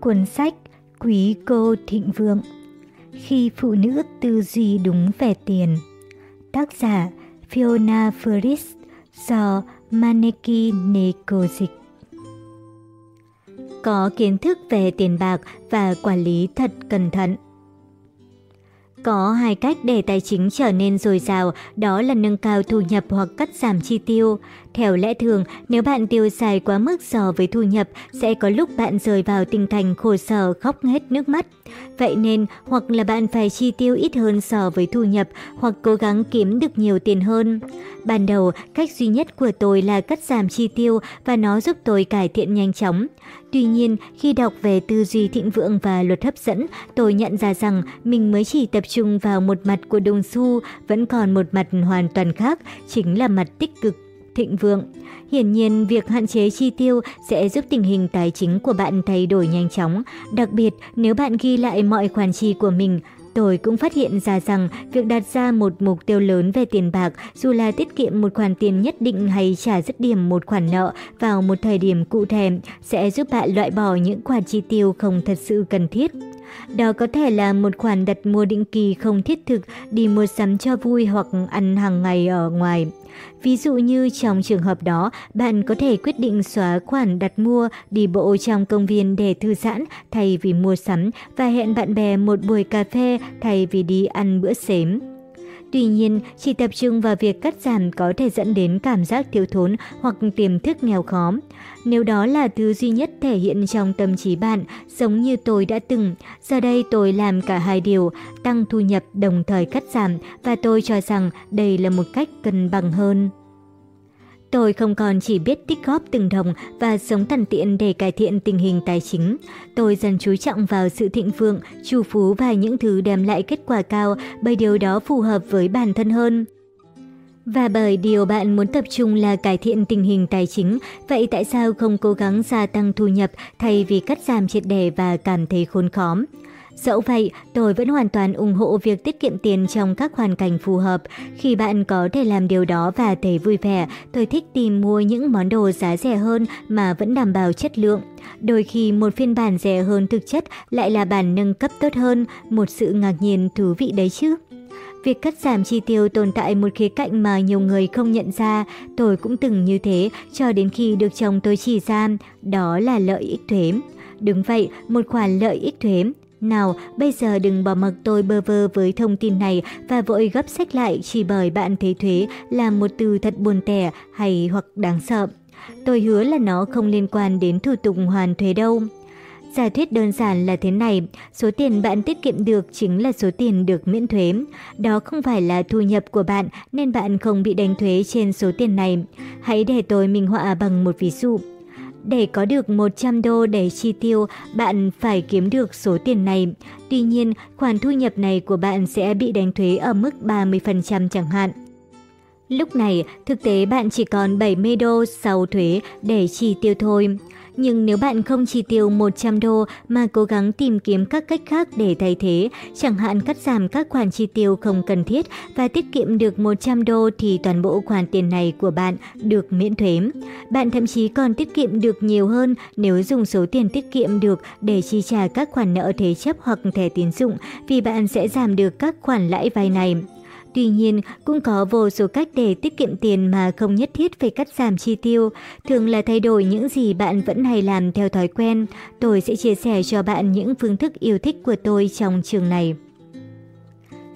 Cuốn sách Quý cô thịnh vượng, Khi phụ nữ tư duy đúng về tiền, Tác giả Fiona Ferris do Maneki Neko dịch Có kiến thức về tiền bạc và quản lý thật cẩn thận có hai cách để tài chính trở nên dồi dào, đó là nâng cao thu nhập hoặc cắt giảm chi tiêu. Theo lẽ thường, nếu bạn tiêu xài quá mức so với thu nhập, sẽ có lúc bạn rơi vào tình cảnh khổ sở khóc hết nước mắt. Vậy nên, hoặc là bạn phải chi tiêu ít hơn so với thu nhập, hoặc cố gắng kiếm được nhiều tiền hơn. Ban đầu, cách duy nhất của tôi là cắt giảm chi tiêu và nó giúp tôi cải thiện nhanh chóng. Tuy nhiên, khi đọc về tư duy thịnh vượng và luật hấp dẫn, tôi nhận ra rằng mình mới chỉ tập trung vào một mặt của đồng xu, vẫn còn một mặt hoàn toàn khác, chính là mặt tích cực thịnh vượng. Hiển nhiên, việc hạn chế chi tiêu sẽ giúp tình hình tài chính của bạn thay đổi nhanh chóng, đặc biệt nếu bạn ghi lại mọi khoản chi của mình. Tôi cũng phát hiện ra rằng việc đặt ra một mục tiêu lớn về tiền bạc, dù là tiết kiệm một khoản tiền nhất định hay trả dứt điểm một khoản nợ vào một thời điểm cụ thể, sẽ giúp bạn loại bỏ những khoản chi tiêu không thật sự cần thiết. Đó có thể là một khoản đặt mua định kỳ không thiết thực, đi mua sắm cho vui hoặc ăn hàng ngày ở ngoài. Ví dụ như trong trường hợp đó, bạn có thể quyết định xóa khoản đặt mua đi bộ trong công viên để thư giãn thay vì mua sắm và hẹn bạn bè một buổi cà phê thay vì đi ăn bữa xếm. Tuy nhiên, chỉ tập trung vào việc cắt giảm có thể dẫn đến cảm giác thiếu thốn hoặc tiềm thức nghèo khó. Nếu đó là thứ duy nhất thể hiện trong tâm trí bạn, giống như tôi đã từng, giờ đây tôi làm cả hai điều, tăng thu nhập đồng thời cắt giảm và tôi cho rằng đây là một cách cân bằng hơn. Tôi không còn chỉ biết tích góp từng đồng và sống thần tiện để cải thiện tình hình tài chính. Tôi dần chú trọng vào sự thịnh vượng, chu phú và những thứ đem lại kết quả cao bởi điều đó phù hợp với bản thân hơn. Và bởi điều bạn muốn tập trung là cải thiện tình hình tài chính, vậy tại sao không cố gắng gia tăng thu nhập thay vì cắt giảm triệt đề và cảm thấy khốn khóm? Dẫu vậy, tôi vẫn hoàn toàn ủng hộ việc tiết kiệm tiền trong các hoàn cảnh phù hợp. Khi bạn có thể làm điều đó và thấy vui vẻ, tôi thích tìm mua những món đồ giá rẻ hơn mà vẫn đảm bảo chất lượng. Đôi khi một phiên bản rẻ hơn thực chất lại là bản nâng cấp tốt hơn, một sự ngạc nhiên thú vị đấy chứ. Việc cắt giảm chi tiêu tồn tại một khía cạnh mà nhiều người không nhận ra, tôi cũng từng như thế cho đến khi được chồng tôi chỉ ra, đó là lợi ích thuế. Đúng vậy, một khoản lợi ích thuế nào, bây giờ đừng bỏ mặc tôi bơ vơ với thông tin này và vội gấp sách lại chỉ bởi bạn thấy thuế là một từ thật buồn tẻ hay hoặc đáng sợ. Tôi hứa là nó không liên quan đến thủ tục hoàn thuế đâu. Giả thuyết đơn giản là thế này, số tiền bạn tiết kiệm được chính là số tiền được miễn thuế. Đó không phải là thu nhập của bạn nên bạn không bị đánh thuế trên số tiền này. Hãy để tôi minh họa bằng một ví dụ. Để có được 100 đô để chi tiêu, bạn phải kiếm được số tiền này. Tuy nhiên, khoản thu nhập này của bạn sẽ bị đánh thuế ở mức 30% chẳng hạn. Lúc này, thực tế bạn chỉ còn 70 đô sau thuế để chi tiêu thôi. Nhưng nếu bạn không chi tiêu 100 đô mà cố gắng tìm kiếm các cách khác để thay thế, chẳng hạn cắt giảm các khoản chi tiêu không cần thiết và tiết kiệm được 100 đô thì toàn bộ khoản tiền này của bạn được miễn thuế. Bạn thậm chí còn tiết kiệm được nhiều hơn nếu dùng số tiền tiết kiệm được để chi trả các khoản nợ thế chấp hoặc thẻ tín dụng vì bạn sẽ giảm được các khoản lãi vay này. Tuy nhiên, cũng có vô số cách để tiết kiệm tiền mà không nhất thiết phải cắt giảm chi tiêu, thường là thay đổi những gì bạn vẫn hay làm theo thói quen. Tôi sẽ chia sẻ cho bạn những phương thức yêu thích của tôi trong trường này.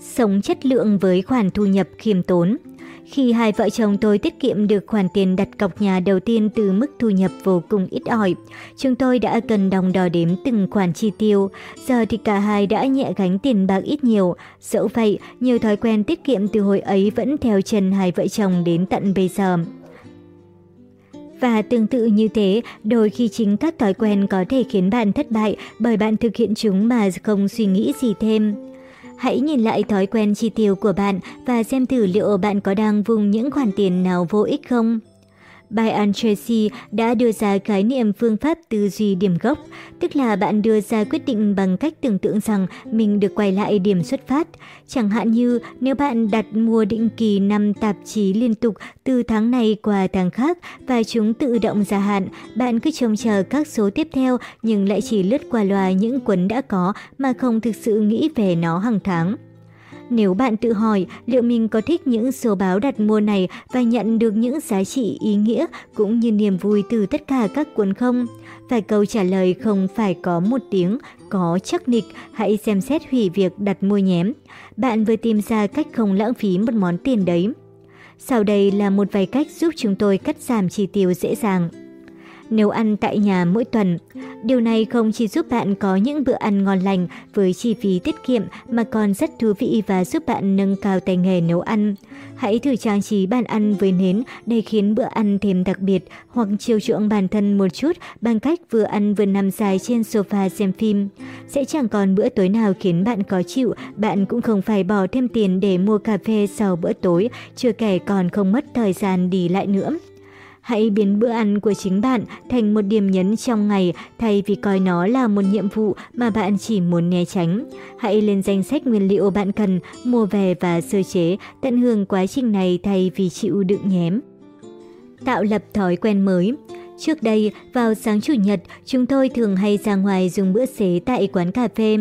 Sống chất lượng với khoản thu nhập khiêm tốn khi hai vợ chồng tôi tiết kiệm được khoản tiền đặt cọc nhà đầu tiên từ mức thu nhập vô cùng ít ỏi, chúng tôi đã cần đồng đo đếm từng khoản chi tiêu. Giờ thì cả hai đã nhẹ gánh tiền bạc ít nhiều. Dẫu vậy, nhiều thói quen tiết kiệm từ hồi ấy vẫn theo chân hai vợ chồng đến tận bây giờ. Và tương tự như thế, đôi khi chính các thói quen có thể khiến bạn thất bại bởi bạn thực hiện chúng mà không suy nghĩ gì thêm. Hãy nhìn lại thói quen chi tiêu của bạn và xem thử liệu bạn có đang vùng những khoản tiền nào vô ích không. Brian Tracy đã đưa ra khái niệm phương pháp tư duy điểm gốc, tức là bạn đưa ra quyết định bằng cách tưởng tượng rằng mình được quay lại điểm xuất phát. Chẳng hạn như nếu bạn đặt mua định kỳ 5 tạp chí liên tục từ tháng này qua tháng khác và chúng tự động gia hạn, bạn cứ trông chờ các số tiếp theo nhưng lại chỉ lướt qua loa những cuốn đã có mà không thực sự nghĩ về nó hàng tháng. Nếu bạn tự hỏi liệu mình có thích những số báo đặt mua này và nhận được những giá trị ý nghĩa cũng như niềm vui từ tất cả các cuốn không? Và câu trả lời không phải có một tiếng, có chắc nịch, hãy xem xét hủy việc đặt mua nhém. Bạn vừa tìm ra cách không lãng phí một món tiền đấy. Sau đây là một vài cách giúp chúng tôi cắt giảm chi tiêu dễ dàng nếu ăn tại nhà mỗi tuần. Điều này không chỉ giúp bạn có những bữa ăn ngon lành với chi phí tiết kiệm mà còn rất thú vị và giúp bạn nâng cao tay nghề nấu ăn. Hãy thử trang trí bàn ăn với nến để khiến bữa ăn thêm đặc biệt hoặc chiều chuộng bản thân một chút bằng cách vừa ăn vừa nằm dài trên sofa xem phim. Sẽ chẳng còn bữa tối nào khiến bạn khó chịu, bạn cũng không phải bỏ thêm tiền để mua cà phê sau bữa tối, chưa kể còn không mất thời gian đi lại nữa. Hãy biến bữa ăn của chính bạn thành một điểm nhấn trong ngày thay vì coi nó là một nhiệm vụ mà bạn chỉ muốn né tránh. Hãy lên danh sách nguyên liệu bạn cần, mua về và sơ chế, tận hưởng quá trình này thay vì chịu đựng nhém. Tạo lập thói quen mới Trước đây, vào sáng Chủ nhật, chúng tôi thường hay ra ngoài dùng bữa xế tại quán cà phê.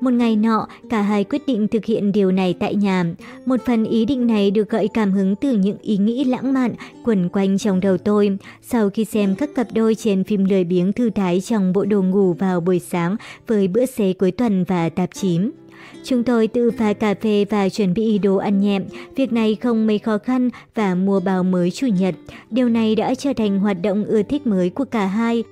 Một ngày nọ, cả hai quyết định thực hiện điều này tại nhà. Một phần ý định này được gợi cảm hứng từ những ý nghĩ lãng mạn quẩn quanh trong đầu tôi. Sau khi xem các cặp đôi trên phim lười biếng thư thái trong bộ đồ ngủ vào buổi sáng với bữa xế cuối tuần và tạp chí. Chúng tôi tự pha cà phê và chuẩn bị đồ ăn nhẹ. Việc này không mấy khó khăn và mua bào mới chủ nhật. Điều này đã trở thành hoạt động ưa thích mới của cả hai.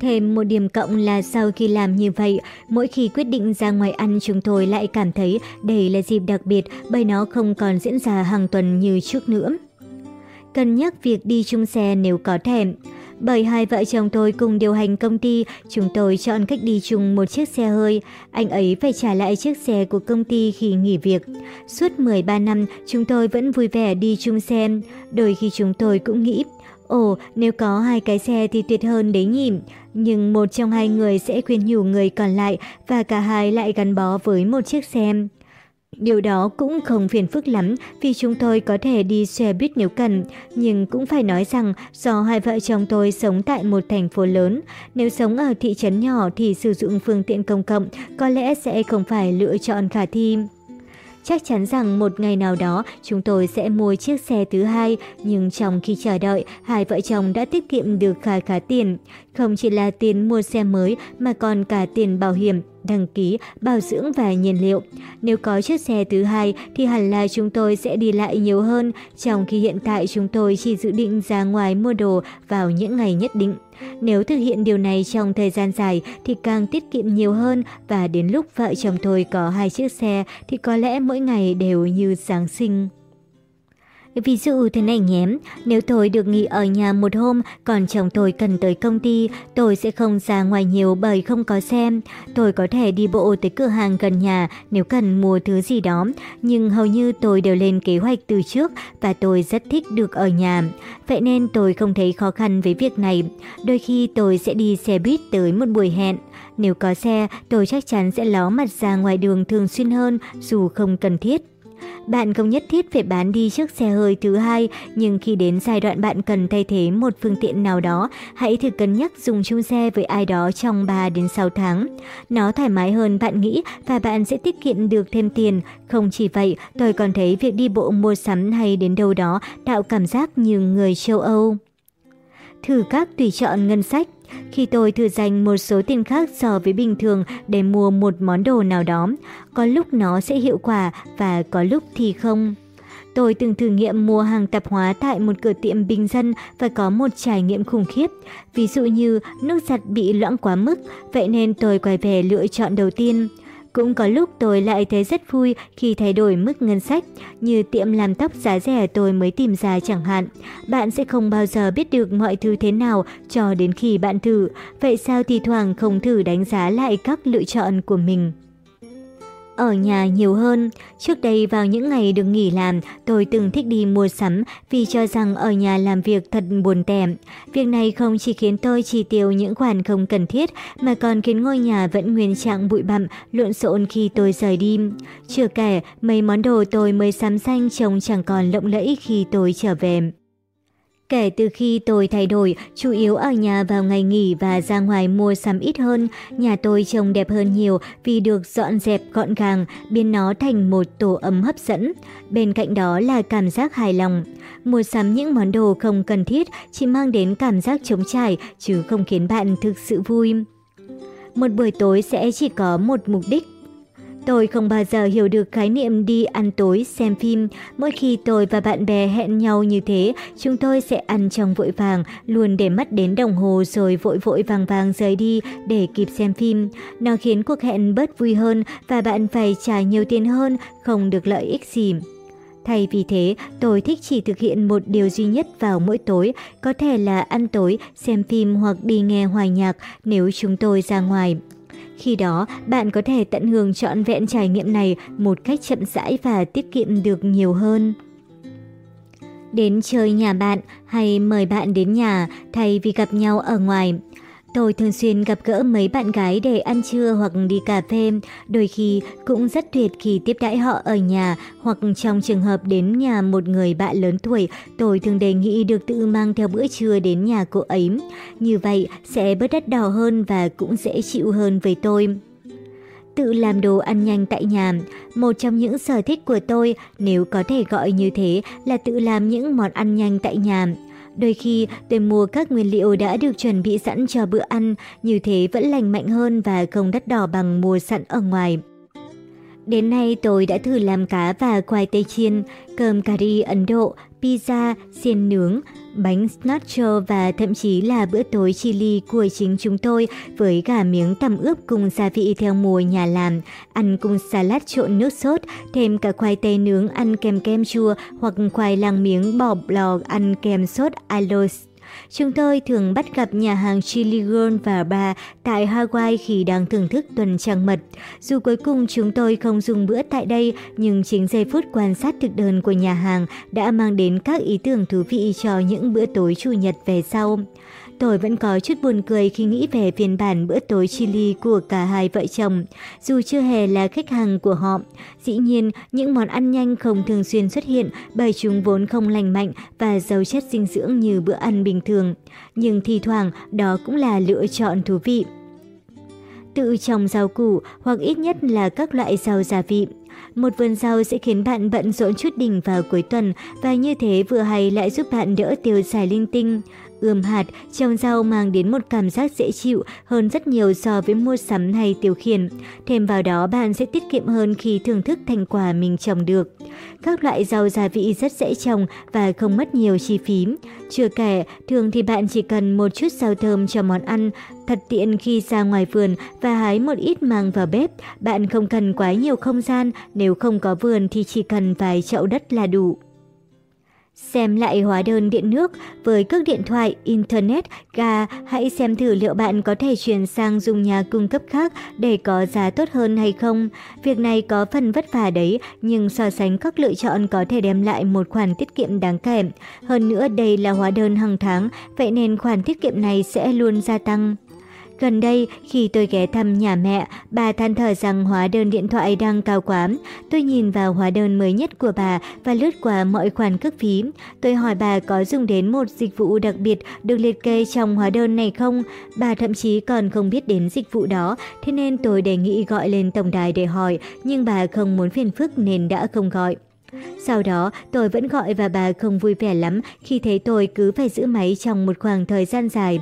Thêm một điểm cộng là sau khi làm như vậy, mỗi khi quyết định ra ngoài ăn chúng tôi lại cảm thấy đây là dịp đặc biệt bởi nó không còn diễn ra hàng tuần như trước nữa. Cân nhắc việc đi chung xe nếu có thèm. Bởi hai vợ chồng tôi cùng điều hành công ty, chúng tôi chọn cách đi chung một chiếc xe hơi. Anh ấy phải trả lại chiếc xe của công ty khi nghỉ việc. Suốt 13 năm, chúng tôi vẫn vui vẻ đi chung xe. Đôi khi chúng tôi cũng nghĩ, Ồ, nếu có hai cái xe thì tuyệt hơn đấy nhỉ. Nhưng một trong hai người sẽ khuyên nhủ người còn lại và cả hai lại gắn bó với một chiếc xe. Điều đó cũng không phiền phức lắm vì chúng tôi có thể đi xe buýt nếu cần, nhưng cũng phải nói rằng do hai vợ chồng tôi sống tại một thành phố lớn, nếu sống ở thị trấn nhỏ thì sử dụng phương tiện công cộng có lẽ sẽ không phải lựa chọn khả thi. Chắc chắn rằng một ngày nào đó chúng tôi sẽ mua chiếc xe thứ hai, nhưng trong khi chờ đợi, hai vợ chồng đã tiết kiệm được khá khá tiền. Không chỉ là tiền mua xe mới mà còn cả tiền bảo hiểm, đăng ký, bảo dưỡng và nhiên liệu. Nếu có chiếc xe thứ hai thì hẳn là chúng tôi sẽ đi lại nhiều hơn, trong khi hiện tại chúng tôi chỉ dự định ra ngoài mua đồ vào những ngày nhất định. Nếu thực hiện điều này trong thời gian dài thì càng tiết kiệm nhiều hơn và đến lúc vợ chồng tôi có hai chiếc xe thì có lẽ mỗi ngày đều như Giáng sinh. Ví dụ thế này nhé, nếu tôi được nghỉ ở nhà một hôm, còn chồng tôi cần tới công ty, tôi sẽ không ra ngoài nhiều bởi không có xe. Tôi có thể đi bộ tới cửa hàng gần nhà nếu cần mua thứ gì đó, nhưng hầu như tôi đều lên kế hoạch từ trước và tôi rất thích được ở nhà. Vậy nên tôi không thấy khó khăn với việc này. Đôi khi tôi sẽ đi xe buýt tới một buổi hẹn. Nếu có xe, tôi chắc chắn sẽ ló mặt ra ngoài đường thường xuyên hơn dù không cần thiết. Bạn không nhất thiết phải bán đi chiếc xe hơi thứ hai, nhưng khi đến giai đoạn bạn cần thay thế một phương tiện nào đó, hãy thử cân nhắc dùng chung xe với ai đó trong 3 đến 6 tháng. Nó thoải mái hơn bạn nghĩ và bạn sẽ tiết kiệm được thêm tiền. Không chỉ vậy, tôi còn thấy việc đi bộ mua sắm hay đến đâu đó tạo cảm giác như người châu Âu. Thử các tùy chọn ngân sách khi tôi thử dành một số tiền khác so với bình thường để mua một món đồ nào đó, có lúc nó sẽ hiệu quả và có lúc thì không. Tôi từng thử nghiệm mua hàng tạp hóa tại một cửa tiệm bình dân và có một trải nghiệm khủng khiếp. Ví dụ như nước giặt bị loãng quá mức, vậy nên tôi quay về lựa chọn đầu tiên. Cũng có lúc tôi lại thấy rất vui khi thay đổi mức ngân sách, như tiệm làm tóc giá rẻ tôi mới tìm ra chẳng hạn. Bạn sẽ không bao giờ biết được mọi thứ thế nào cho đến khi bạn thử, vậy sao thì thoảng không thử đánh giá lại các lựa chọn của mình? Ở nhà nhiều hơn. Trước đây vào những ngày được nghỉ làm, tôi từng thích đi mua sắm vì cho rằng ở nhà làm việc thật buồn tẻ. Việc này không chỉ khiến tôi chi tiêu những khoản không cần thiết mà còn khiến ngôi nhà vẫn nguyên trạng bụi bặm, lộn xộn khi tôi rời đi. Chưa kể, mấy món đồ tôi mới sắm xanh trông chẳng còn lộng lẫy khi tôi trở về. Kể từ khi tôi thay đổi, chủ yếu ở nhà vào ngày nghỉ và ra ngoài mua sắm ít hơn, nhà tôi trông đẹp hơn nhiều vì được dọn dẹp gọn gàng, biến nó thành một tổ ấm hấp dẫn. Bên cạnh đó là cảm giác hài lòng. Mua sắm những món đồ không cần thiết chỉ mang đến cảm giác trống trải chứ không khiến bạn thực sự vui. Một buổi tối sẽ chỉ có một mục đích Tôi không bao giờ hiểu được khái niệm đi ăn tối, xem phim. Mỗi khi tôi và bạn bè hẹn nhau như thế, chúng tôi sẽ ăn trong vội vàng, luôn để mắt đến đồng hồ rồi vội vội vàng vàng rời đi để kịp xem phim. Nó khiến cuộc hẹn bớt vui hơn và bạn phải trả nhiều tiền hơn, không được lợi ích gì. Thay vì thế, tôi thích chỉ thực hiện một điều duy nhất vào mỗi tối, có thể là ăn tối, xem phim hoặc đi nghe hòa nhạc nếu chúng tôi ra ngoài. Khi đó, bạn có thể tận hưởng trọn vẹn trải nghiệm này một cách chậm rãi và tiết kiệm được nhiều hơn. Đến chơi nhà bạn hay mời bạn đến nhà thay vì gặp nhau ở ngoài. Tôi thường xuyên gặp gỡ mấy bạn gái để ăn trưa hoặc đi cà phê, đôi khi cũng rất tuyệt khi tiếp đãi họ ở nhà hoặc trong trường hợp đến nhà một người bạn lớn tuổi, tôi thường đề nghị được tự mang theo bữa trưa đến nhà cô ấy. Như vậy sẽ bớt đắt đỏ hơn và cũng dễ chịu hơn với tôi tự làm đồ ăn nhanh tại nhà. Một trong những sở thích của tôi, nếu có thể gọi như thế, là tự làm những món ăn nhanh tại nhà. Đôi khi tôi mua các nguyên liệu đã được chuẩn bị sẵn cho bữa ăn, như thế vẫn lành mạnh hơn và không đắt đỏ bằng mua sẵn ở ngoài. Đến nay tôi đã thử làm cá và khoai tây chiên, cơm cà ri Ấn Độ, pizza, xiên nướng, bánh nacho và thậm chí là bữa tối chili của chính chúng tôi với gà miếng tầm ướp cùng gia vị theo mùa nhà làm, ăn cùng salad trộn nước sốt, thêm cả khoai tây nướng ăn kèm kem chua hoặc khoai lang miếng bò lò ăn kèm sốt aloe Chúng tôi thường bắt gặp nhà hàng Chili Girl và Bar tại Hawaii khi đang thưởng thức tuần trăng mật. Dù cuối cùng chúng tôi không dùng bữa tại đây, nhưng chính giây phút quan sát thực đơn của nhà hàng đã mang đến các ý tưởng thú vị cho những bữa tối chủ nhật về sau. Tôi vẫn có chút buồn cười khi nghĩ về phiên bản bữa tối chili của cả hai vợ chồng, dù chưa hề là khách hàng của họ. Dĩ nhiên, những món ăn nhanh không thường xuyên xuất hiện bởi chúng vốn không lành mạnh và giàu chất dinh dưỡng như bữa ăn bình thường. Nhưng thi thoảng, đó cũng là lựa chọn thú vị. Tự trồng rau củ hoặc ít nhất là các loại rau gia vị. Một vườn rau sẽ khiến bạn bận rộn chút đỉnh vào cuối tuần và như thế vừa hay lại giúp bạn đỡ tiêu xài linh tinh. Ươm hạt, trồng rau mang đến một cảm giác dễ chịu hơn rất nhiều so với mua sắm hay tiêu khiển. Thêm vào đó bạn sẽ tiết kiệm hơn khi thưởng thức thành quả mình trồng được. Các loại rau gia vị rất dễ trồng và không mất nhiều chi phí. Chưa kể, thường thì bạn chỉ cần một chút rau thơm cho món ăn, thật tiện khi ra ngoài vườn và hái một ít mang vào bếp. Bạn không cần quá nhiều không gian, nếu không có vườn thì chỉ cần vài chậu đất là đủ. Xem lại hóa đơn điện nước với cước điện thoại, Internet, ga, hãy xem thử liệu bạn có thể chuyển sang dùng nhà cung cấp khác để có giá tốt hơn hay không. Việc này có phần vất vả đấy, nhưng so sánh các lựa chọn có thể đem lại một khoản tiết kiệm đáng kể. Hơn nữa đây là hóa đơn hàng tháng, vậy nên khoản tiết kiệm này sẽ luôn gia tăng. Gần đây, khi tôi ghé thăm nhà mẹ, bà than thở rằng hóa đơn điện thoại đang cao quá. Tôi nhìn vào hóa đơn mới nhất của bà và lướt qua mọi khoản cước phí. Tôi hỏi bà có dùng đến một dịch vụ đặc biệt được liệt kê trong hóa đơn này không? Bà thậm chí còn không biết đến dịch vụ đó, thế nên tôi đề nghị gọi lên tổng đài để hỏi, nhưng bà không muốn phiền phức nên đã không gọi. Sau đó, tôi vẫn gọi và bà không vui vẻ lắm khi thấy tôi cứ phải giữ máy trong một khoảng thời gian dài.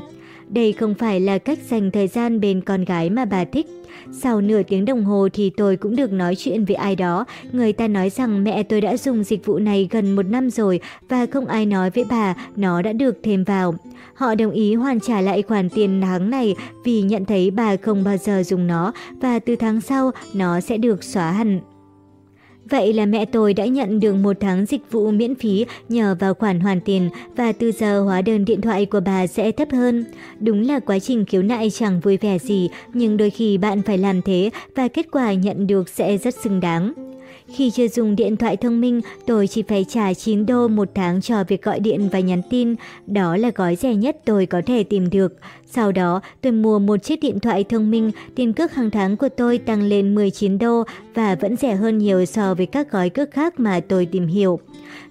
Đây không phải là cách dành thời gian bên con gái mà bà thích. Sau nửa tiếng đồng hồ thì tôi cũng được nói chuyện với ai đó. Người ta nói rằng mẹ tôi đã dùng dịch vụ này gần một năm rồi và không ai nói với bà, nó đã được thêm vào. Họ đồng ý hoàn trả lại khoản tiền tháng này vì nhận thấy bà không bao giờ dùng nó và từ tháng sau, nó sẽ được xóa hẳn. Vậy là mẹ tôi đã nhận được một tháng dịch vụ miễn phí nhờ vào khoản hoàn tiền và từ giờ hóa đơn điện thoại của bà sẽ thấp hơn. Đúng là quá trình khiếu nại chẳng vui vẻ gì, nhưng đôi khi bạn phải làm thế và kết quả nhận được sẽ rất xứng đáng. Khi chưa dùng điện thoại thông minh, tôi chỉ phải trả 9 đô một tháng cho việc gọi điện và nhắn tin. Đó là gói rẻ nhất tôi có thể tìm được. Sau đó, tôi mua một chiếc điện thoại thông minh, tiền cước hàng tháng của tôi tăng lên 19 đô và vẫn rẻ hơn nhiều so với các gói cước khác mà tôi tìm hiểu.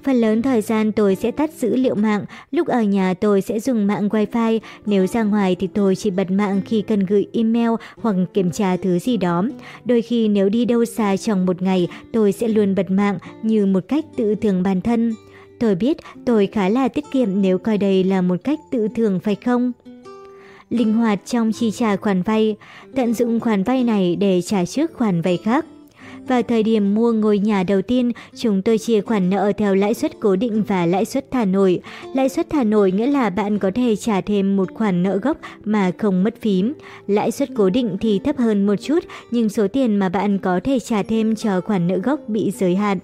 Phần lớn thời gian tôi sẽ tắt dữ liệu mạng, lúc ở nhà tôi sẽ dùng mạng wifi, nếu ra ngoài thì tôi chỉ bật mạng khi cần gửi email hoặc kiểm tra thứ gì đó. Đôi khi nếu đi đâu xa trong một ngày, tôi sẽ luôn bật mạng như một cách tự thưởng bản thân. Tôi biết tôi khá là tiết kiệm nếu coi đây là một cách tự thưởng phải không? Linh hoạt trong chi trả khoản vay, tận dụng khoản vay này để trả trước khoản vay khác. Vào thời điểm mua ngôi nhà đầu tiên, chúng tôi chia khoản nợ theo lãi suất cố định và lãi suất thả nổi. Lãi suất thả nổi nghĩa là bạn có thể trả thêm một khoản nợ gốc mà không mất phí. Lãi suất cố định thì thấp hơn một chút, nhưng số tiền mà bạn có thể trả thêm cho khoản nợ gốc bị giới hạn.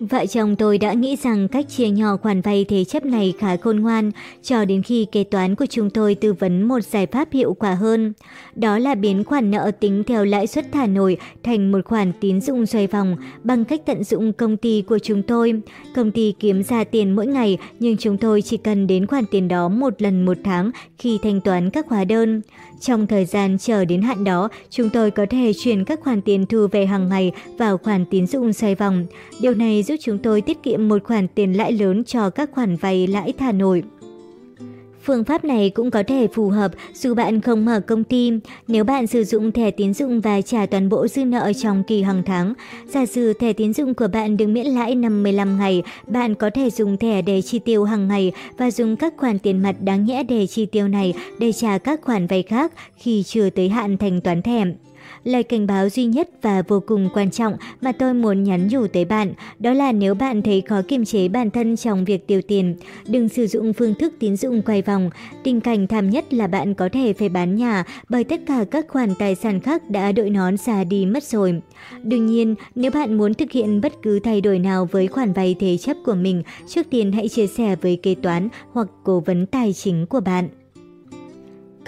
Vợ chồng tôi đã nghĩ rằng cách chia nhỏ khoản vay thế chấp này khá khôn ngoan, cho đến khi kế toán của chúng tôi tư vấn một giải pháp hiệu quả hơn. Đó là biến khoản nợ tính theo lãi suất thả nổi thành một khoản tín dụng xoay vòng bằng cách tận dụng công ty của chúng tôi. Công ty kiếm ra tiền mỗi ngày nhưng chúng tôi chỉ cần đến khoản tiền đó một lần một tháng khi thanh toán các hóa đơn. Trong thời gian chờ đến hạn đó, chúng tôi có thể chuyển các khoản tiền thu về hàng ngày vào khoản tín dụng xoay vòng. Điều này giúp chúng tôi tiết kiệm một khoản tiền lãi lớn cho các khoản vay lãi thả nổi. Phương pháp này cũng có thể phù hợp dù bạn không mở công ty. Nếu bạn sử dụng thẻ tín dụng và trả toàn bộ dư nợ trong kỳ hàng tháng, giả sử thẻ tín dụng của bạn được miễn lãi 55 ngày, bạn có thể dùng thẻ để chi tiêu hàng ngày và dùng các khoản tiền mặt đáng nhẽ để chi tiêu này để trả các khoản vay khác khi chưa tới hạn thanh toán thẻ. Lời cảnh báo duy nhất và vô cùng quan trọng mà tôi muốn nhắn nhủ tới bạn, đó là nếu bạn thấy khó kiềm chế bản thân trong việc tiêu tiền, đừng sử dụng phương thức tín dụng quay vòng. Tình cảnh thảm nhất là bạn có thể phải bán nhà bởi tất cả các khoản tài sản khác đã đội nón xà đi mất rồi. Đương nhiên, nếu bạn muốn thực hiện bất cứ thay đổi nào với khoản vay thế chấp của mình, trước tiên hãy chia sẻ với kế toán hoặc cố vấn tài chính của bạn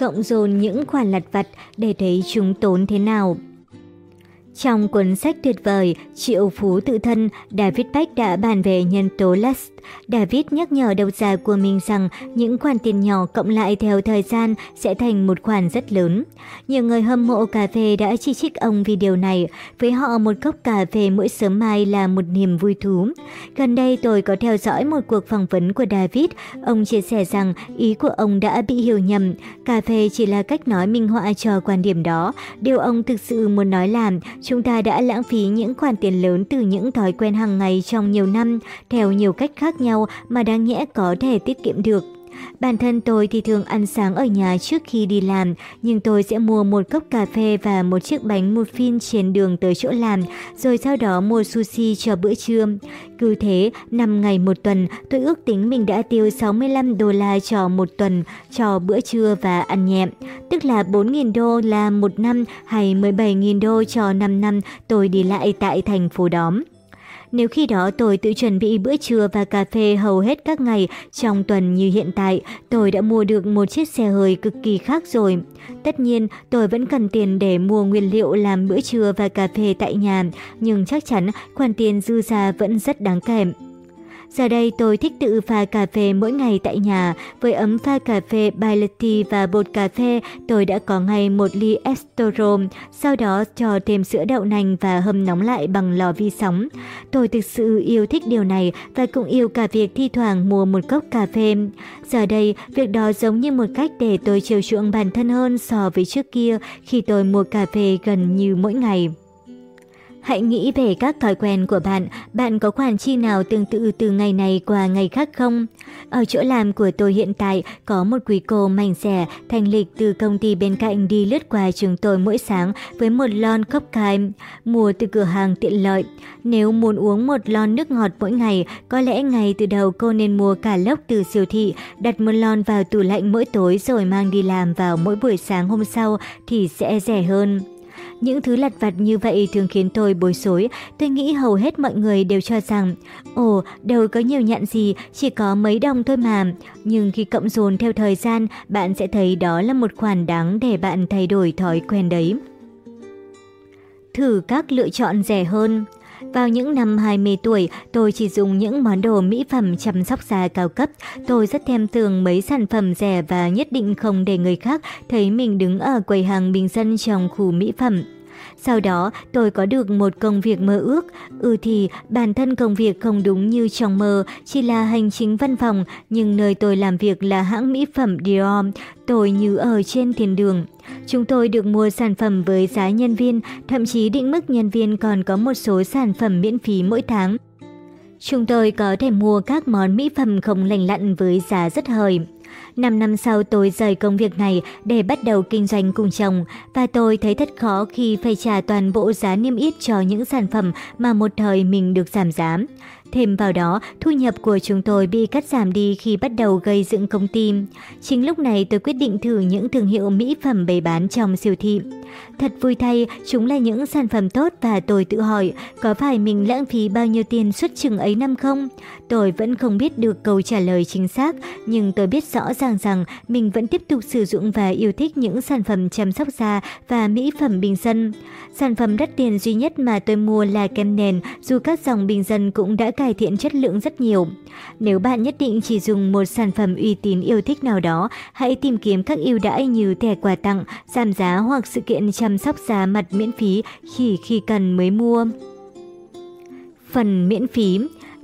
cộng dồn những khoản lặt vặt để thấy chúng tốn thế nào. Trong cuốn sách tuyệt vời Triệu Phú Tự Thân, David Beck đã bàn về nhân tố Lust. David nhắc nhở đầu già của mình rằng những khoản tiền nhỏ cộng lại theo thời gian sẽ thành một khoản rất lớn. Nhiều người hâm mộ cà phê đã chỉ trích ông vì điều này. Với họ, một cốc cà phê mỗi sớm mai là một niềm vui thú. Gần đây, tôi có theo dõi một cuộc phỏng vấn của David. Ông chia sẻ rằng ý của ông đã bị hiểu nhầm. Cà phê chỉ là cách nói minh họa cho quan điểm đó. Điều ông thực sự muốn nói là chúng ta đã lãng phí những khoản tiền lớn từ những thói quen hàng ngày trong nhiều năm, theo nhiều cách khác nhau mà đáng nhẽ có thể tiết kiệm được. Bản thân tôi thì thường ăn sáng ở nhà trước khi đi làm, nhưng tôi sẽ mua một cốc cà phê và một chiếc bánh muffin trên đường tới chỗ làm, rồi sau đó mua sushi cho bữa trưa. Cứ thế, 5 ngày một tuần, tôi ước tính mình đã tiêu 65 đô la cho một tuần cho bữa trưa và ăn nhẹ. Tức là 4.000 đô là một năm hay 17.000 đô cho 5 năm tôi đi lại tại thành phố đó. Nếu khi đó tôi tự chuẩn bị bữa trưa và cà phê hầu hết các ngày trong tuần như hiện tại, tôi đã mua được một chiếc xe hơi cực kỳ khác rồi. Tất nhiên, tôi vẫn cần tiền để mua nguyên liệu làm bữa trưa và cà phê tại nhà, nhưng chắc chắn khoản tiền dư ra vẫn rất đáng kể. Giờ đây tôi thích tự pha cà phê mỗi ngày tại nhà. Với ấm pha cà phê Biletti và bột cà phê, tôi đã có ngay một ly Estoro, sau đó cho thêm sữa đậu nành và hâm nóng lại bằng lò vi sóng. Tôi thực sự yêu thích điều này và cũng yêu cả việc thi thoảng mua một cốc cà phê. Giờ đây, việc đó giống như một cách để tôi chiều chuộng bản thân hơn so với trước kia khi tôi mua cà phê gần như mỗi ngày. Hãy nghĩ về các thói quen của bạn, bạn có khoản chi nào tương tự từ ngày này qua ngày khác không? Ở chỗ làm của tôi hiện tại có một quý cô mảnh rẻ, thành lịch từ công ty bên cạnh đi lướt qua trường tôi mỗi sáng với một lon cốc cai, mua từ cửa hàng tiện lợi. Nếu muốn uống một lon nước ngọt mỗi ngày, có lẽ ngày từ đầu cô nên mua cả lốc từ siêu thị, đặt một lon vào tủ lạnh mỗi tối rồi mang đi làm vào mỗi buổi sáng hôm sau thì sẽ rẻ hơn. Những thứ lặt vặt như vậy thường khiến tôi bối rối. Tôi nghĩ hầu hết mọi người đều cho rằng, ồ, đâu có nhiều nhạn gì, chỉ có mấy đồng thôi mà. Nhưng khi cộng dồn theo thời gian, bạn sẽ thấy đó là một khoản đáng để bạn thay đổi thói quen đấy. Thử các lựa chọn rẻ hơn. Vào những năm 20 tuổi, tôi chỉ dùng những món đồ mỹ phẩm chăm sóc da cao cấp. Tôi rất thèm thường mấy sản phẩm rẻ và nhất định không để người khác thấy mình đứng ở quầy hàng bình dân trong khu mỹ phẩm. Sau đó, tôi có được một công việc mơ ước. Ừ thì, bản thân công việc không đúng như trong mơ, chỉ là hành chính văn phòng, nhưng nơi tôi làm việc là hãng mỹ phẩm Dior. Tôi như ở trên thiên đường. Chúng tôi được mua sản phẩm với giá nhân viên, thậm chí định mức nhân viên còn có một số sản phẩm miễn phí mỗi tháng. Chúng tôi có thể mua các món mỹ phẩm không lành lặn với giá rất hời. 5 năm sau tôi rời công việc này để bắt đầu kinh doanh cùng chồng và tôi thấy thật khó khi phải trả toàn bộ giá niêm yết cho những sản phẩm mà một thời mình được giảm giá. Thêm vào đó, thu nhập của chúng tôi bị cắt giảm đi khi bắt đầu gây dựng công ty. Chính lúc này tôi quyết định thử những thương hiệu mỹ phẩm bày bán trong siêu thị. Thật vui thay, chúng là những sản phẩm tốt và tôi tự hỏi, có phải mình lãng phí bao nhiêu tiền suốt chừng ấy năm không? Tôi vẫn không biết được câu trả lời chính xác, nhưng tôi biết rõ ràng rằng mình vẫn tiếp tục sử dụng và yêu thích những sản phẩm chăm sóc da và mỹ phẩm bình dân. Sản phẩm đắt tiền duy nhất mà tôi mua là kem nền, dù các dòng bình dân cũng đã cải thiện chất lượng rất nhiều. Nếu bạn nhất định chỉ dùng một sản phẩm uy tín yêu thích nào đó, hãy tìm kiếm các ưu đãi như thẻ quà tặng, giảm giá hoặc sự kiện chăm sóc da mặt miễn phí chỉ khi cần mới mua. Phần miễn phí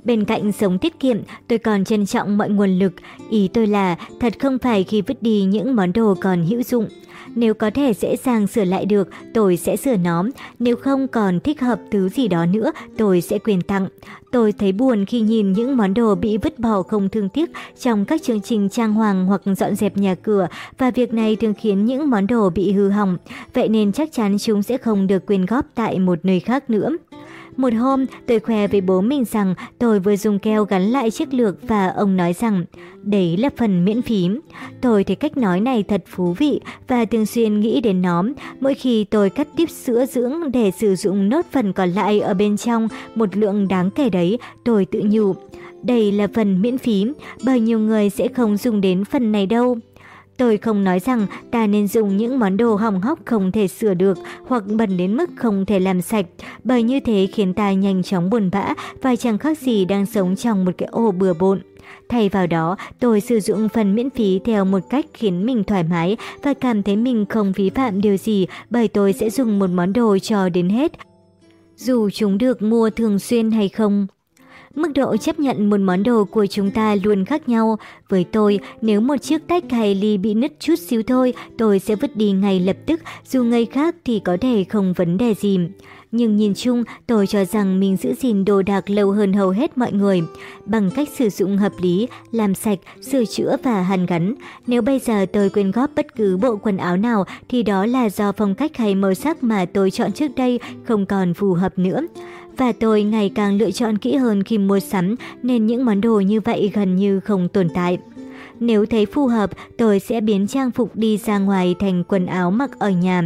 Bên cạnh sống tiết kiệm, tôi còn trân trọng mọi nguồn lực. Ý tôi là thật không phải khi vứt đi những món đồ còn hữu dụng. Nếu có thể dễ dàng sửa lại được, tôi sẽ sửa nó. Nếu không còn thích hợp thứ gì đó nữa, tôi sẽ quyền tặng. Tôi thấy buồn khi nhìn những món đồ bị vứt bỏ không thương tiếc trong các chương trình trang hoàng hoặc dọn dẹp nhà cửa và việc này thường khiến những món đồ bị hư hỏng. Vậy nên chắc chắn chúng sẽ không được quyên góp tại một nơi khác nữa. Một hôm, tôi khoe với bố mình rằng tôi vừa dùng keo gắn lại chiếc lược và ông nói rằng đấy là phần miễn phí. Tôi thấy cách nói này thật thú vị và thường xuyên nghĩ đến nó mỗi khi tôi cắt tiếp sữa dưỡng để sử dụng nốt phần còn lại ở bên trong một lượng đáng kể đấy, tôi tự nhủ. Đây là phần miễn phí, bởi nhiều người sẽ không dùng đến phần này đâu. Tôi không nói rằng ta nên dùng những món đồ hỏng hóc không thể sửa được hoặc bẩn đến mức không thể làm sạch, bởi như thế khiến ta nhanh chóng buồn bã và chẳng khác gì đang sống trong một cái ô bừa bộn. Thay vào đó, tôi sử dụng phần miễn phí theo một cách khiến mình thoải mái và cảm thấy mình không vi phạm điều gì bởi tôi sẽ dùng một món đồ cho đến hết. Dù chúng được mua thường xuyên hay không. Mức độ chấp nhận một món đồ của chúng ta luôn khác nhau. Với tôi, nếu một chiếc tách hay ly bị nứt chút xíu thôi, tôi sẽ vứt đi ngay lập tức, dù người khác thì có thể không vấn đề gì. Nhưng nhìn chung, tôi cho rằng mình giữ gìn đồ đạc lâu hơn hầu hết mọi người, bằng cách sử dụng hợp lý, làm sạch, sửa chữa và hàn gắn. Nếu bây giờ tôi quyên góp bất cứ bộ quần áo nào thì đó là do phong cách hay màu sắc mà tôi chọn trước đây không còn phù hợp nữa và tôi ngày càng lựa chọn kỹ hơn khi mua sắm nên những món đồ như vậy gần như không tồn tại. Nếu thấy phù hợp, tôi sẽ biến trang phục đi ra ngoài thành quần áo mặc ở nhà.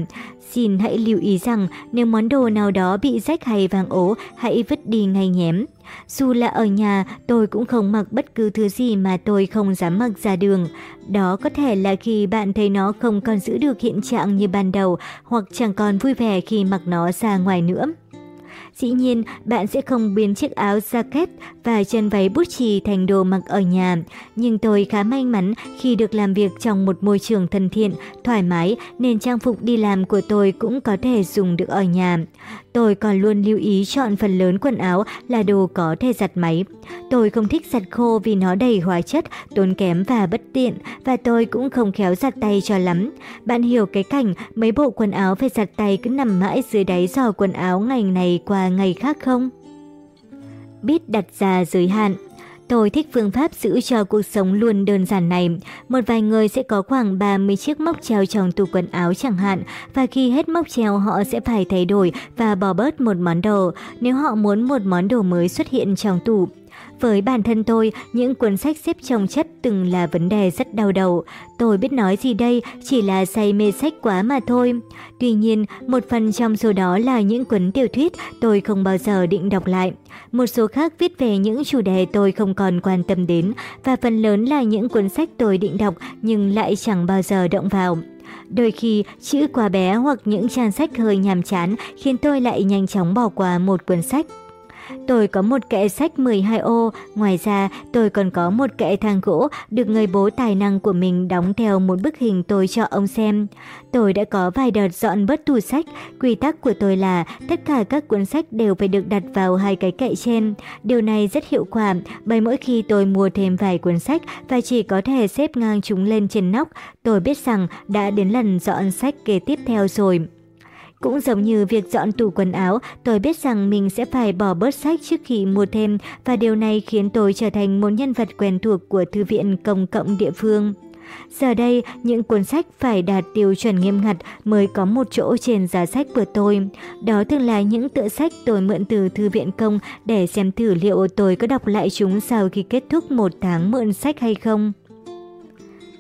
Xin hãy lưu ý rằng nếu món đồ nào đó bị rách hay vàng ố, hãy vứt đi ngay nhém. Dù là ở nhà, tôi cũng không mặc bất cứ thứ gì mà tôi không dám mặc ra đường. Đó có thể là khi bạn thấy nó không còn giữ được hiện trạng như ban đầu hoặc chẳng còn vui vẻ khi mặc nó ra ngoài nữa. Dĩ nhiên, bạn sẽ không biến chiếc áo jacket và chân váy bút chì thành đồ mặc ở nhà. Nhưng tôi khá may mắn khi được làm việc trong một môi trường thân thiện, thoải mái nên trang phục đi làm của tôi cũng có thể dùng được ở nhà. Tôi còn luôn lưu ý chọn phần lớn quần áo là đồ có thể giặt máy. Tôi không thích giặt khô vì nó đầy hóa chất, tốn kém và bất tiện, và tôi cũng không khéo giặt tay cho lắm. Bạn hiểu cái cảnh mấy bộ quần áo phải giặt tay cứ nằm mãi dưới đáy giò quần áo ngày này qua ngày khác không? Biết đặt ra giới hạn Tôi thích phương pháp giữ cho cuộc sống luôn đơn giản này. Một vài người sẽ có khoảng 30 chiếc móc treo trong tủ quần áo chẳng hạn, và khi hết móc treo họ sẽ phải thay đổi và bỏ bớt một món đồ nếu họ muốn một món đồ mới xuất hiện trong tủ. Với bản thân tôi, những cuốn sách xếp chồng chất từng là vấn đề rất đau đầu. Tôi biết nói gì đây, chỉ là say mê sách quá mà thôi. Tuy nhiên, một phần trong số đó là những cuốn tiểu thuyết tôi không bao giờ định đọc lại. Một số khác viết về những chủ đề tôi không còn quan tâm đến và phần lớn là những cuốn sách tôi định đọc nhưng lại chẳng bao giờ động vào. Đôi khi, chữ quá bé hoặc những trang sách hơi nhàm chán khiến tôi lại nhanh chóng bỏ qua một cuốn sách. Tôi có một kệ sách 12 ô, ngoài ra tôi còn có một kệ thang gỗ được người bố tài năng của mình đóng theo một bức hình tôi cho ông xem. Tôi đã có vài đợt dọn bớt tủ sách, quy tắc của tôi là tất cả các cuốn sách đều phải được đặt vào hai cái kệ trên. Điều này rất hiệu quả bởi mỗi khi tôi mua thêm vài cuốn sách và chỉ có thể xếp ngang chúng lên trên nóc, tôi biết rằng đã đến lần dọn sách kế tiếp theo rồi. Cũng giống như việc dọn tủ quần áo, tôi biết rằng mình sẽ phải bỏ bớt sách trước khi mua thêm và điều này khiến tôi trở thành một nhân vật quen thuộc của thư viện công cộng địa phương. Giờ đây, những cuốn sách phải đạt tiêu chuẩn nghiêm ngặt mới có một chỗ trên giá sách của tôi. Đó thường là những tựa sách tôi mượn từ thư viện công để xem thử liệu tôi có đọc lại chúng sau khi kết thúc một tháng mượn sách hay không.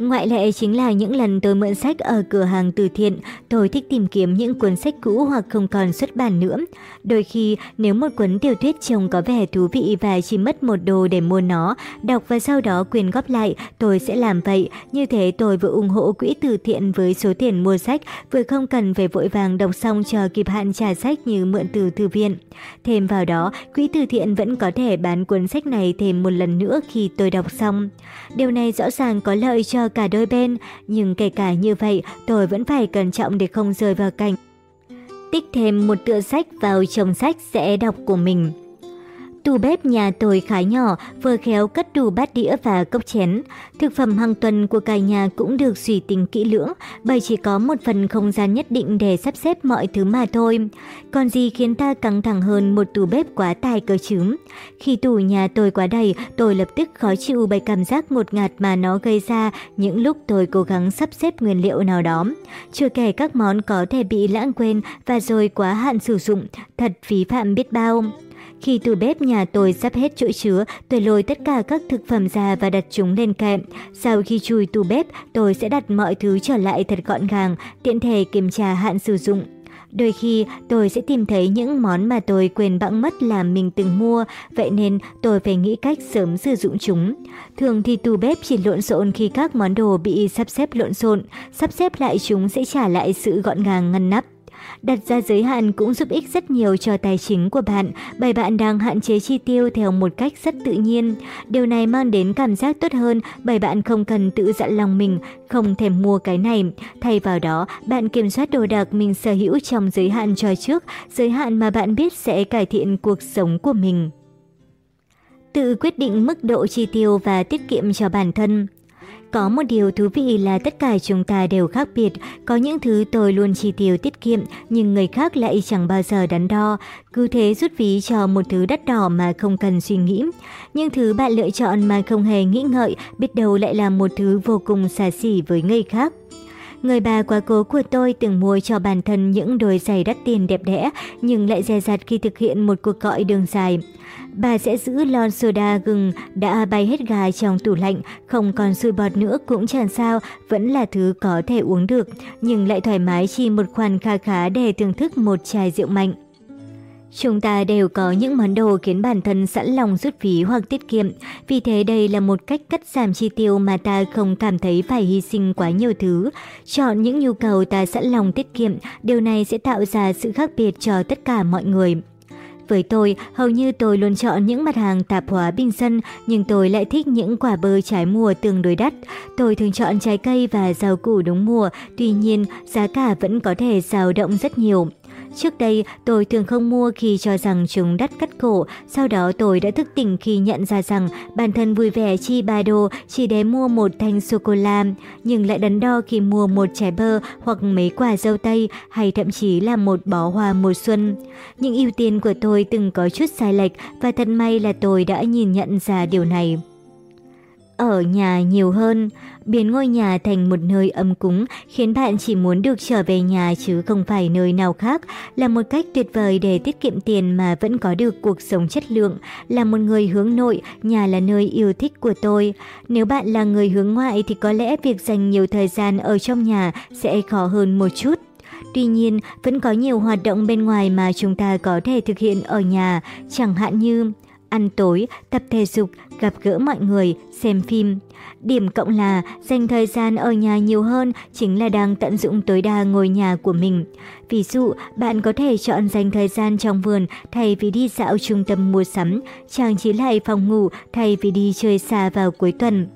Ngoại lệ chính là những lần tôi mượn sách ở cửa hàng từ thiện, tôi thích tìm kiếm những cuốn sách cũ hoặc không còn xuất bản nữa. Đôi khi, nếu một cuốn tiểu thuyết trông có vẻ thú vị và chỉ mất một đô để mua nó, đọc và sau đó quyên góp lại, tôi sẽ làm vậy. Như thế tôi vừa ủng hộ quỹ từ thiện với số tiền mua sách, vừa không cần phải vội vàng đọc xong chờ kịp hạn trả sách như mượn từ thư viện. Thêm vào đó, quỹ từ thiện vẫn có thể bán cuốn sách này thêm một lần nữa khi tôi đọc xong. Điều này rõ ràng có lợi cho cả đôi bên, nhưng kể cả như vậy, tôi vẫn phải cẩn trọng để không rơi vào cảnh tích thêm một tựa sách vào chồng sách sẽ đọc của mình. Tủ bếp nhà tôi khá nhỏ, vừa khéo cất đủ bát đĩa và cốc chén. Thực phẩm hàng tuần của cả nhà cũng được suy tính kỹ lưỡng, bởi chỉ có một phần không gian nhất định để sắp xếp mọi thứ mà thôi. Còn gì khiến ta căng thẳng hơn một tủ bếp quá tài cơ chứ? Khi tủ nhà tôi quá đầy, tôi lập tức khó chịu bởi cảm giác ngột ngạt mà nó gây ra những lúc tôi cố gắng sắp xếp nguyên liệu nào đó. Chưa kể các món có thể bị lãng quên và rồi quá hạn sử dụng, thật phí phạm biết bao. Khi tủ bếp nhà tôi sắp hết chỗ chứa, tôi lôi tất cả các thực phẩm ra và đặt chúng lên kệ. Sau khi chùi tủ bếp, tôi sẽ đặt mọi thứ trở lại thật gọn gàng, tiện thể kiểm tra hạn sử dụng. Đôi khi tôi sẽ tìm thấy những món mà tôi quên bẵng mất là mình từng mua, vậy nên tôi phải nghĩ cách sớm sử dụng chúng. Thường thì tủ bếp chỉ lộn xộn khi các món đồ bị sắp xếp lộn xộn, sắp xếp lại chúng sẽ trả lại sự gọn gàng ngăn nắp. Đặt ra giới hạn cũng giúp ích rất nhiều cho tài chính của bạn, bởi bạn đang hạn chế chi tiêu theo một cách rất tự nhiên. Điều này mang đến cảm giác tốt hơn bởi bạn không cần tự dặn lòng mình, không thèm mua cái này. Thay vào đó, bạn kiểm soát đồ đạc mình sở hữu trong giới hạn cho trước, giới hạn mà bạn biết sẽ cải thiện cuộc sống của mình. Tự quyết định mức độ chi tiêu và tiết kiệm cho bản thân. Có một điều thú vị là tất cả chúng ta đều khác biệt, có những thứ tôi luôn chi tiêu tiết kiệm nhưng người khác lại chẳng bao giờ đắn đo, cứ thế rút ví cho một thứ đắt đỏ mà không cần suy nghĩ. Nhưng thứ bạn lựa chọn mà không hề nghĩ ngợi biết đâu lại là một thứ vô cùng xa xỉ với người khác. Người bà quá cố của tôi từng mua cho bản thân những đôi giày đắt tiền đẹp đẽ nhưng lại dè dặt khi thực hiện một cuộc gọi đường dài bà sẽ giữ lon soda gừng đã bay hết gà trong tủ lạnh, không còn sùi bọt nữa cũng chẳng sao, vẫn là thứ có thể uống được, nhưng lại thoải mái chi một khoản kha khá để thưởng thức một chai rượu mạnh. Chúng ta đều có những món đồ khiến bản thân sẵn lòng rút phí hoặc tiết kiệm, vì thế đây là một cách cắt giảm chi tiêu mà ta không cảm thấy phải hy sinh quá nhiều thứ. Chọn những nhu cầu ta sẵn lòng tiết kiệm, điều này sẽ tạo ra sự khác biệt cho tất cả mọi người. Với tôi, hầu như tôi luôn chọn những mặt hàng tạp hóa bình dân, nhưng tôi lại thích những quả bơ trái mùa tương đối đắt. Tôi thường chọn trái cây và rau củ đúng mùa, tuy nhiên giá cả vẫn có thể dao động rất nhiều. Trước đây, tôi thường không mua khi cho rằng chúng đắt cắt cổ, sau đó tôi đã thức tỉnh khi nhận ra rằng bản thân vui vẻ chi 3 đô chỉ để mua một thanh sô-cô-la, nhưng lại đắn đo khi mua một trái bơ hoặc mấy quả dâu tây hay thậm chí là một bó hoa mùa xuân. Những ưu tiên của tôi từng có chút sai lệch và thật may là tôi đã nhìn nhận ra điều này ở nhà nhiều hơn, biến ngôi nhà thành một nơi ấm cúng, khiến bạn chỉ muốn được trở về nhà chứ không phải nơi nào khác, là một cách tuyệt vời để tiết kiệm tiền mà vẫn có được cuộc sống chất lượng. Là một người hướng nội, nhà là nơi yêu thích của tôi. Nếu bạn là người hướng ngoại thì có lẽ việc dành nhiều thời gian ở trong nhà sẽ khó hơn một chút. Tuy nhiên, vẫn có nhiều hoạt động bên ngoài mà chúng ta có thể thực hiện ở nhà, chẳng hạn như ăn tối, tập thể dục, gặp gỡ mọi người, xem phim. Điểm cộng là dành thời gian ở nhà nhiều hơn chính là đang tận dụng tối đa ngôi nhà của mình. Ví dụ, bạn có thể chọn dành thời gian trong vườn thay vì đi dạo trung tâm mua sắm, trang trí lại phòng ngủ thay vì đi chơi xa vào cuối tuần.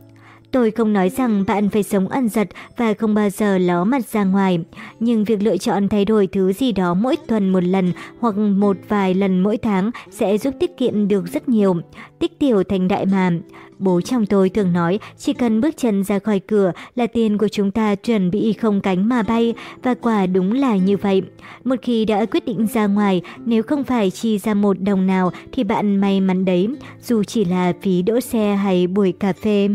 Tôi không nói rằng bạn phải sống ẩn giật và không bao giờ ló mặt ra ngoài, nhưng việc lựa chọn thay đổi thứ gì đó mỗi tuần một lần hoặc một vài lần mỗi tháng sẽ giúp tiết kiệm được rất nhiều. Tích tiểu thành đại mà. Bố chồng tôi thường nói chỉ cần bước chân ra khỏi cửa là tiền của chúng ta chuẩn bị không cánh mà bay và quả đúng là như vậy. Một khi đã quyết định ra ngoài, nếu không phải chi ra một đồng nào thì bạn may mắn đấy, dù chỉ là phí đỗ xe hay buổi cà phê.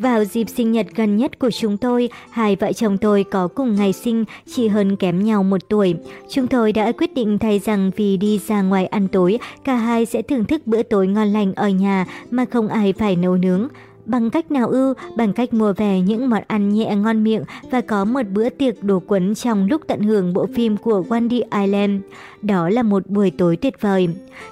Vào dịp sinh nhật gần nhất của chúng tôi, hai vợ chồng tôi có cùng ngày sinh, chỉ hơn kém nhau một tuổi. Chúng tôi đã quyết định thay rằng vì đi ra ngoài ăn tối, cả hai sẽ thưởng thức bữa tối ngon lành ở nhà mà không ai phải nấu nướng. Bằng cách nào ư? Bằng cách mua về những món ăn nhẹ ngon miệng và có một bữa tiệc đồ quấn trong lúc tận hưởng bộ phim của Wendy Island. Đó là một buổi tối tuyệt vời.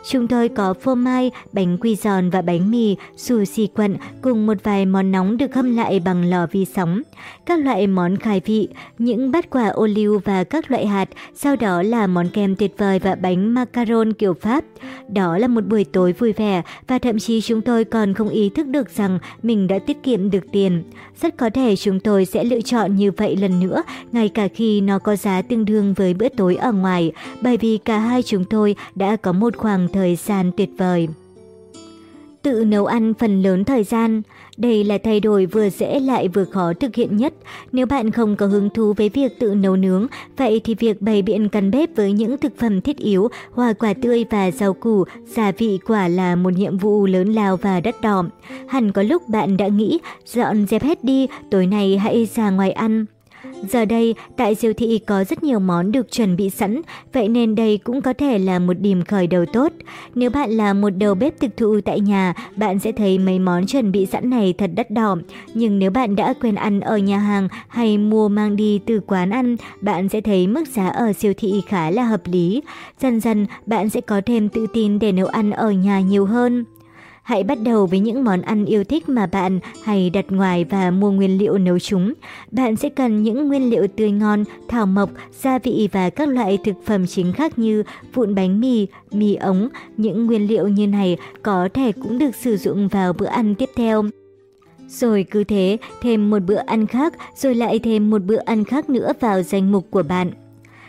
Chúng tôi có phô mai, bánh quy giòn và bánh mì, sushi quận cùng một vài món nóng được hâm lại bằng lò vi sóng. Các loại món khai vị, những bát quả ô liu và các loại hạt, sau đó là món kem tuyệt vời và bánh macaron kiểu Pháp. Đó là một buổi tối vui vẻ và thậm chí chúng tôi còn không ý thức được rằng mình đã tiết kiệm được tiền. Rất có thể chúng tôi sẽ lựa chọn như vậy lần nữa, ngay cả khi nó có giá tương đương với bữa tối ở ngoài, bởi vì cả hai chúng tôi đã có một khoảng thời gian tuyệt vời. Tự nấu ăn phần lớn thời gian, đây là thay đổi vừa dễ lại vừa khó thực hiện nhất. Nếu bạn không có hứng thú với việc tự nấu nướng, vậy thì việc bày biện căn bếp với những thực phẩm thiết yếu, hoa quả tươi và rau củ, gia vị quả là một nhiệm vụ lớn lao và đắt đỏ. Hẳn có lúc bạn đã nghĩ, dọn dẹp hết đi, tối nay hãy ra ngoài ăn. Giờ đây, tại siêu thị có rất nhiều món được chuẩn bị sẵn, vậy nên đây cũng có thể là một điểm khởi đầu tốt. Nếu bạn là một đầu bếp thực thụ tại nhà, bạn sẽ thấy mấy món chuẩn bị sẵn này thật đắt đỏ. Nhưng nếu bạn đã quen ăn ở nhà hàng hay mua mang đi từ quán ăn, bạn sẽ thấy mức giá ở siêu thị khá là hợp lý. Dần dần, bạn sẽ có thêm tự tin để nấu ăn ở nhà nhiều hơn. Hãy bắt đầu với những món ăn yêu thích mà bạn hay đặt ngoài và mua nguyên liệu nấu chúng. Bạn sẽ cần những nguyên liệu tươi ngon, thảo mộc, gia vị và các loại thực phẩm chính khác như vụn bánh mì, mì ống. Những nguyên liệu như này có thể cũng được sử dụng vào bữa ăn tiếp theo. Rồi cứ thế, thêm một bữa ăn khác, rồi lại thêm một bữa ăn khác nữa vào danh mục của bạn.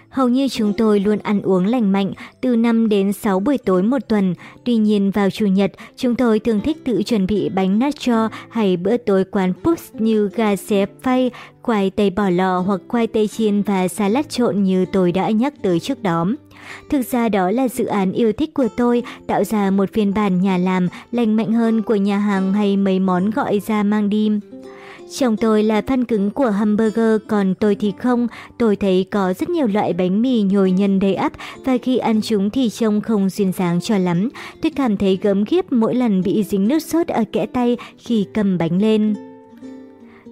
Hầu như chúng tôi luôn ăn uống lành mạnh từ 5 đến 6 buổi tối một tuần. Tuy nhiên vào Chủ nhật, chúng tôi thường thích tự chuẩn bị bánh nacho hay bữa tối quán pups như gà xé phay, khoai tây bỏ lò hoặc khoai tây chiên và salad trộn như tôi đã nhắc tới trước đó. Thực ra đó là dự án yêu thích của tôi, tạo ra một phiên bản nhà làm lành mạnh hơn của nhà hàng hay mấy món gọi ra mang đi. Chồng tôi là fan cứng của hamburger, còn tôi thì không. Tôi thấy có rất nhiều loại bánh mì nhồi nhân đầy ắp và khi ăn chúng thì trông không duyên dáng cho lắm. Tôi cảm thấy gớm ghiếp mỗi lần bị dính nước sốt ở kẽ tay khi cầm bánh lên.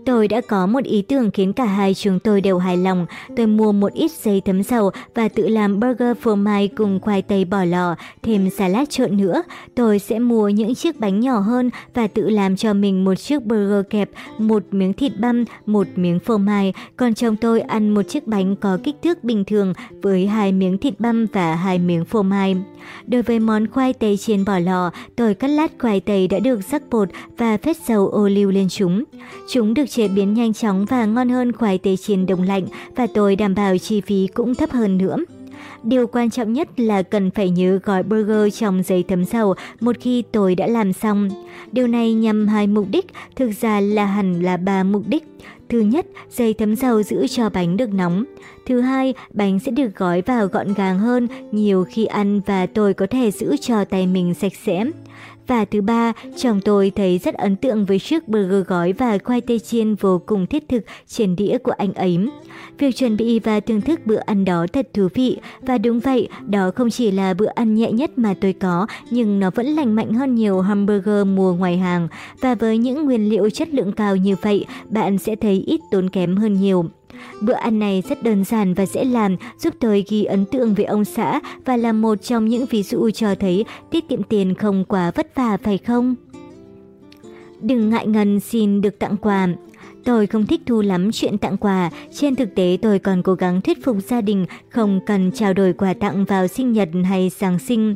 Tôi đã có một ý tưởng khiến cả hai chúng tôi đều hài lòng. Tôi mua một ít giấy thấm dầu và tự làm burger phô mai cùng khoai tây bỏ lò, thêm salad trộn nữa. Tôi sẽ mua những chiếc bánh nhỏ hơn và tự làm cho mình một chiếc burger kẹp, một miếng thịt băm, một miếng phô mai. Còn chồng tôi ăn một chiếc bánh có kích thước bình thường với hai miếng thịt băm và hai miếng phô mai. Đối với món khoai tây chiên bỏ lò, tôi cắt lát khoai tây đã được rắc bột và phết dầu ô liu lên chúng. Chúng được chế biến nhanh chóng và ngon hơn khoai tây chiên đông lạnh và tôi đảm bảo chi phí cũng thấp hơn nữa. Điều quan trọng nhất là cần phải nhớ gói burger trong giấy thấm dầu một khi tôi đã làm xong. Điều này nhằm hai mục đích, thực ra là hẳn là ba mục đích. Thứ nhất, giấy thấm dầu giữ cho bánh được nóng. Thứ hai, bánh sẽ được gói vào gọn gàng hơn nhiều khi ăn và tôi có thể giữ cho tay mình sạch sẽ. Và thứ ba, chồng tôi thấy rất ấn tượng với chiếc burger gói và khoai tây chiên vô cùng thiết thực trên đĩa của anh ấy. Việc chuẩn bị và thưởng thức bữa ăn đó thật thú vị và đúng vậy, đó không chỉ là bữa ăn nhẹ nhất mà tôi có, nhưng nó vẫn lành mạnh hơn nhiều hamburger mua ngoài hàng và với những nguyên liệu chất lượng cao như vậy, bạn sẽ thấy ít tốn kém hơn nhiều. Bữa ăn này rất đơn giản và dễ làm, giúp tôi ghi ấn tượng về ông xã và là một trong những ví dụ cho thấy tiết kiệm tiền không quá vất vả phải không? Đừng ngại ngần xin được tặng quà. Tôi không thích thu lắm chuyện tặng quà, trên thực tế tôi còn cố gắng thuyết phục gia đình không cần trao đổi quà tặng vào sinh nhật hay Giáng sinh.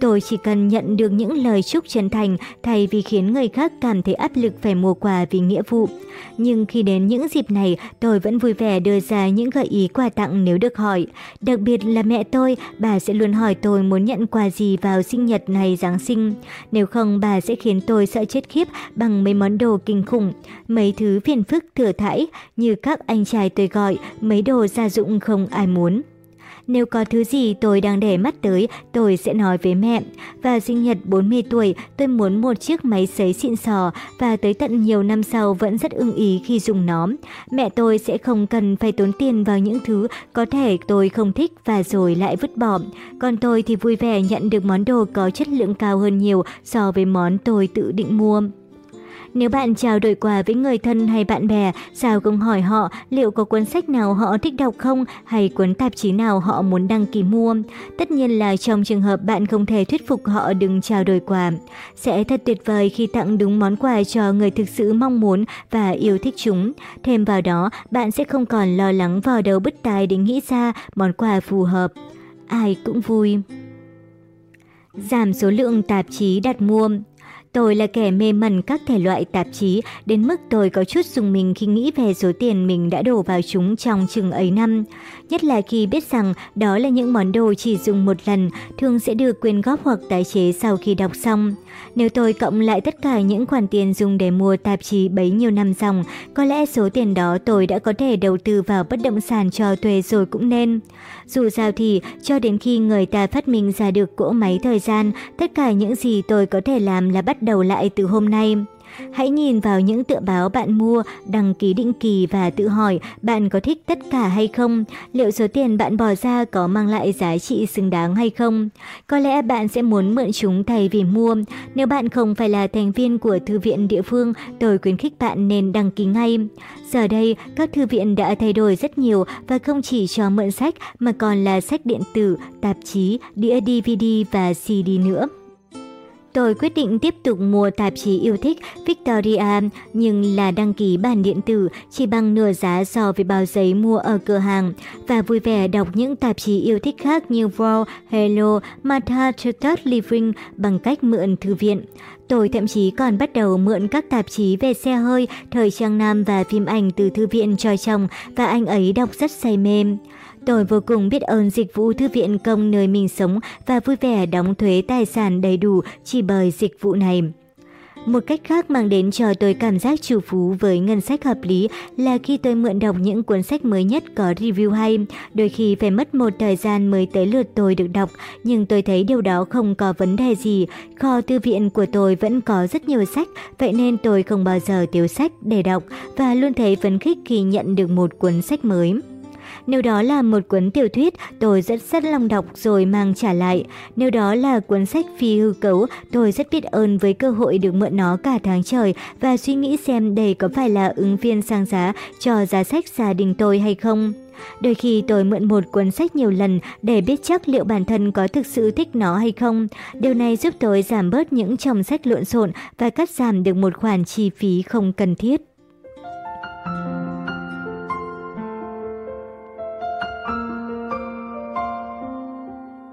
Tôi chỉ cần nhận được những lời chúc chân thành thay vì khiến người khác cảm thấy áp lực phải mua quà vì nghĩa vụ. Nhưng khi đến những dịp này, tôi vẫn vui vẻ đưa ra những gợi ý quà tặng nếu được hỏi. Đặc biệt là mẹ tôi, bà sẽ luôn hỏi tôi muốn nhận quà gì vào sinh nhật hay Giáng sinh. Nếu không, bà sẽ khiến tôi sợ chết khiếp bằng mấy món đồ kinh khủng. Mấy thứ phiền phức thừa thãi như các anh trai tôi gọi, mấy đồ gia dụng không ai muốn. Nếu có thứ gì tôi đang để mắt tới, tôi sẽ nói với mẹ. Và sinh nhật 40 tuổi, tôi muốn một chiếc máy sấy xịn sò và tới tận nhiều năm sau vẫn rất ưng ý khi dùng nó. Mẹ tôi sẽ không cần phải tốn tiền vào những thứ có thể tôi không thích và rồi lại vứt bỏ. Còn tôi thì vui vẻ nhận được món đồ có chất lượng cao hơn nhiều so với món tôi tự định mua. Nếu bạn trao đổi quà với người thân hay bạn bè, sao không hỏi họ liệu có cuốn sách nào họ thích đọc không hay cuốn tạp chí nào họ muốn đăng ký mua. Tất nhiên là trong trường hợp bạn không thể thuyết phục họ đừng trao đổi quà. Sẽ thật tuyệt vời khi tặng đúng món quà cho người thực sự mong muốn và yêu thích chúng. Thêm vào đó, bạn sẽ không còn lo lắng vào đầu bứt tai để nghĩ ra món quà phù hợp. Ai cũng vui. Giảm số lượng tạp chí đặt mua Tôi là kẻ mê mẩn các thể loại tạp chí, đến mức tôi có chút dùng mình khi nghĩ về số tiền mình đã đổ vào chúng trong chừng ấy năm. Nhất là khi biết rằng đó là những món đồ chỉ dùng một lần, thường sẽ được quyên góp hoặc tái chế sau khi đọc xong. Nếu tôi cộng lại tất cả những khoản tiền dùng để mua tạp chí bấy nhiêu năm dòng, có lẽ số tiền đó tôi đã có thể đầu tư vào bất động sản cho thuê rồi cũng nên. Dù sao thì, cho đến khi người ta phát minh ra được cỗ máy thời gian, tất cả những gì tôi có thể làm là bắt đầu lại từ hôm nay. Hãy nhìn vào những tựa báo bạn mua, đăng ký định kỳ và tự hỏi bạn có thích tất cả hay không? Liệu số tiền bạn bỏ ra có mang lại giá trị xứng đáng hay không? Có lẽ bạn sẽ muốn mượn chúng thay vì mua. Nếu bạn không phải là thành viên của thư viện địa phương, tôi khuyến khích bạn nên đăng ký ngay. Giờ đây, các thư viện đã thay đổi rất nhiều và không chỉ cho mượn sách mà còn là sách điện tử, tạp chí, đĩa DVD và CD nữa. Tôi quyết định tiếp tục mua tạp chí yêu thích Victoria nhưng là đăng ký bản điện tử chỉ bằng nửa giá so với bao giấy mua ở cửa hàng và vui vẻ đọc những tạp chí yêu thích khác như World, Hello, Martha Church Living bằng cách mượn thư viện. Tôi thậm chí còn bắt đầu mượn các tạp chí về xe hơi, thời trang nam và phim ảnh từ thư viện cho chồng và anh ấy đọc rất say mê. Tôi vô cùng biết ơn dịch vụ thư viện công nơi mình sống và vui vẻ đóng thuế tài sản đầy đủ chỉ bởi dịch vụ này. Một cách khác mang đến cho tôi cảm giác trù phú với ngân sách hợp lý là khi tôi mượn đọc những cuốn sách mới nhất có review hay. Đôi khi phải mất một thời gian mới tới lượt tôi được đọc, nhưng tôi thấy điều đó không có vấn đề gì. Kho thư viện của tôi vẫn có rất nhiều sách, vậy nên tôi không bao giờ thiếu sách để đọc và luôn thấy phấn khích khi nhận được một cuốn sách mới. Nếu đó là một cuốn tiểu thuyết, tôi rất rất lòng đọc rồi mang trả lại. Nếu đó là cuốn sách phi hư cấu, tôi rất biết ơn với cơ hội được mượn nó cả tháng trời và suy nghĩ xem đây có phải là ứng viên sang giá cho giá sách gia đình tôi hay không. Đôi khi tôi mượn một cuốn sách nhiều lần để biết chắc liệu bản thân có thực sự thích nó hay không. Điều này giúp tôi giảm bớt những chồng sách lộn xộn và cắt giảm được một khoản chi phí không cần thiết.